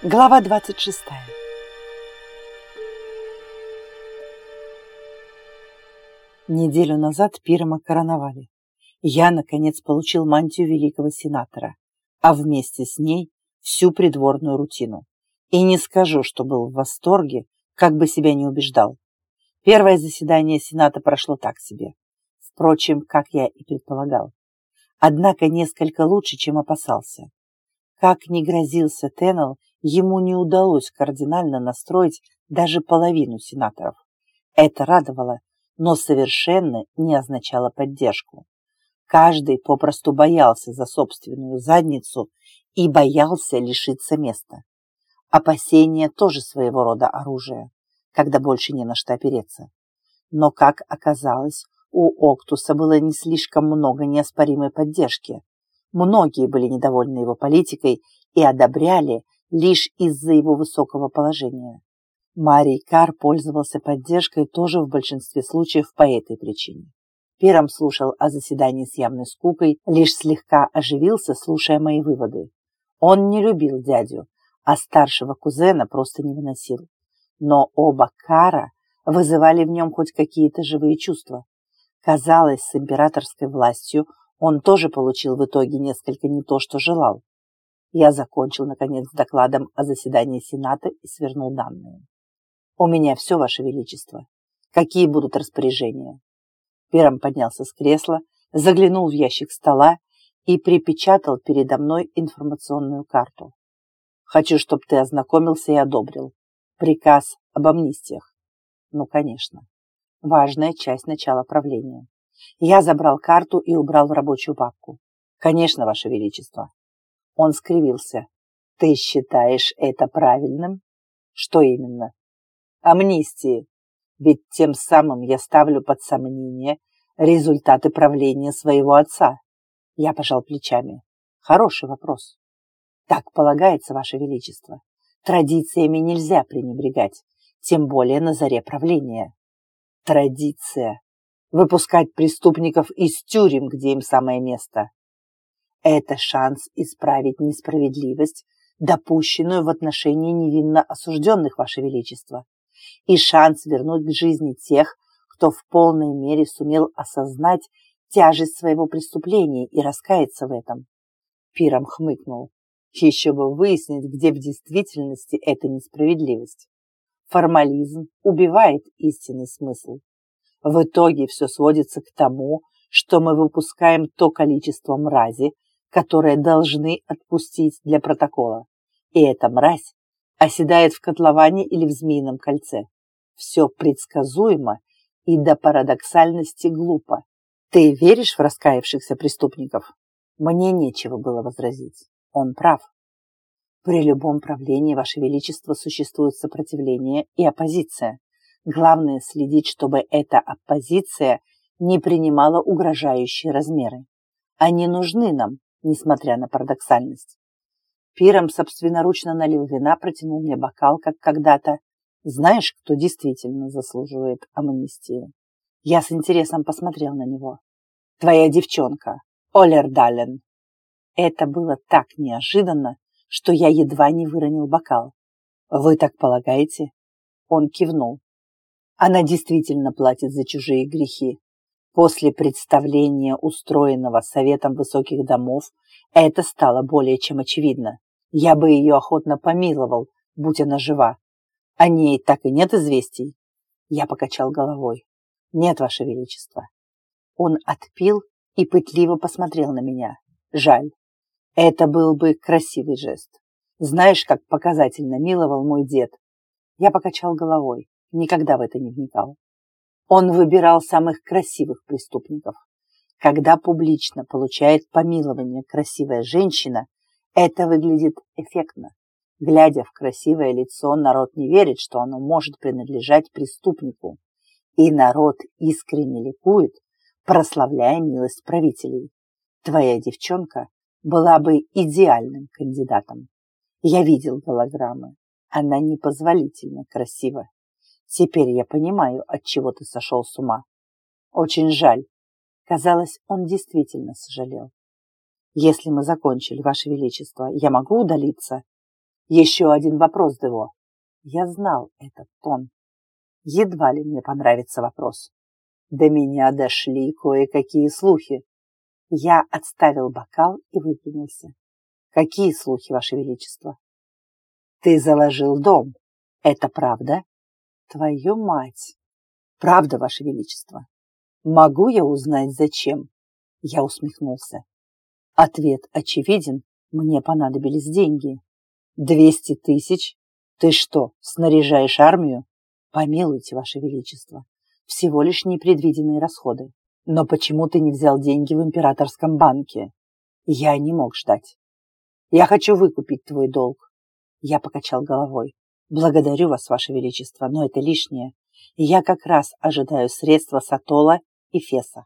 Глава 26 Неделю назад Пирома короновали. Я, наконец, получил мантию великого сенатора, а вместе с ней всю придворную рутину. И не скажу, что был в восторге, как бы себя не убеждал. Первое заседание Сената прошло так себе. Впрочем, как я и предполагал. Однако несколько лучше, чем опасался. Как ни грозился Теннел, ему не удалось кардинально настроить даже половину сенаторов. Это радовало, но совершенно не означало поддержку. Каждый попросту боялся за собственную задницу и боялся лишиться места. Опасение тоже своего рода оружие, когда больше не на что опереться. Но, как оказалось, у Октуса было не слишком много неоспоримой поддержки. Многие были недовольны его политикой и одобряли лишь из-за его высокого положения. Марий Кар пользовался поддержкой тоже в большинстве случаев по этой причине. Первым слушал о заседании с явной скукой, лишь слегка оживился, слушая мои выводы. Он не любил дядю, а старшего кузена просто не выносил. Но оба Кара вызывали в нем хоть какие-то живые чувства. Казалось, с императорской властью он тоже получил в итоге несколько не то, что желал. Я закончил, наконец, с докладом о заседании Сената и свернул данные. «У меня все, Ваше Величество. Какие будут распоряжения?» Первым поднялся с кресла, заглянул в ящик стола и припечатал передо мной информационную карту. «Хочу, чтобы ты ознакомился и одобрил. Приказ об амнистиях». «Ну, конечно. Важная часть начала правления». Я забрал карту и убрал в рабочую папку. «Конечно, Ваше Величество. Он скривился. «Ты считаешь это правильным?» «Что именно?» «Амнистии. Ведь тем самым я ставлю под сомнение результаты правления своего отца». Я пожал плечами. «Хороший вопрос». «Так полагается, Ваше Величество. Традициями нельзя пренебрегать, тем более на заре правления». «Традиция. Выпускать преступников из тюрем, где им самое место. Это шанс исправить несправедливость, допущенную в отношении невинно осужденных, Ваше Величество, и шанс вернуть к жизни тех, кто в полной мере сумел осознать тяжесть своего преступления и раскаяться в этом. Пиром хмыкнул. Еще бы выяснить, где в действительности эта несправедливость. Формализм убивает истинный смысл. В итоге все сводится к тому, что мы выпускаем то количество мрази, которые должны отпустить для протокола. И эта мразь оседает в котловане или в змеином кольце. Все предсказуемо и до парадоксальности глупо. Ты веришь в раскаявшихся преступников? Мне нечего было возразить. Он прав. При любом правлении, Ваше Величество, существует сопротивление и оппозиция. Главное следить, чтобы эта оппозиция не принимала угрожающие размеры. Они нужны нам, несмотря на парадоксальность. Пиром собственноручно налил вина, протянул мне бокал, как когда-то. Знаешь, кто действительно заслуживает амнистии? Я с интересом посмотрел на него. Твоя девчонка, Олер Даллен. Это было так неожиданно, что я едва не выронил бокал. Вы так полагаете? Он кивнул. Она действительно платит за чужие грехи. После представления, устроенного Советом Высоких Домов, это стало более чем очевидно. Я бы ее охотно помиловал, будь она жива. О ней так и нет известий. Я покачал головой. Нет, Ваше Величество. Он отпил и пытливо посмотрел на меня. Жаль. Это был бы красивый жест. Знаешь, как показательно миловал мой дед? Я покачал головой. Никогда в это не вникал. Он выбирал самых красивых преступников. Когда публично получает помилование красивая женщина, это выглядит эффектно. Глядя в красивое лицо, народ не верит, что оно может принадлежать преступнику. И народ искренне ликует, прославляя милость правителей. Твоя девчонка была бы идеальным кандидатом. Я видел голограммы. Она непозволительно красива. Теперь я понимаю, от чего ты сошел с ума. Очень жаль. Казалось, он действительно сожалел. Если мы закончили, Ваше Величество, я могу удалиться? Еще один вопрос, Дево. Я знал этот тон. Едва ли мне понравится вопрос. До меня дошли кое-какие слухи. Я отставил бокал и выпрямился. Какие слухи, Ваше Величество? Ты заложил дом. Это правда? Твою мать! Правда, Ваше Величество. Могу я узнать, зачем? Я усмехнулся. Ответ очевиден. Мне понадобились деньги. Двести тысяч? Ты что, снаряжаешь армию? Помилуйте, Ваше Величество. Всего лишь непредвиденные расходы. Но почему ты не взял деньги в императорском банке? Я не мог ждать. Я хочу выкупить твой долг. Я покачал головой. Благодарю вас, Ваше Величество, но это лишнее. Я как раз ожидаю средства Сатола и Феса.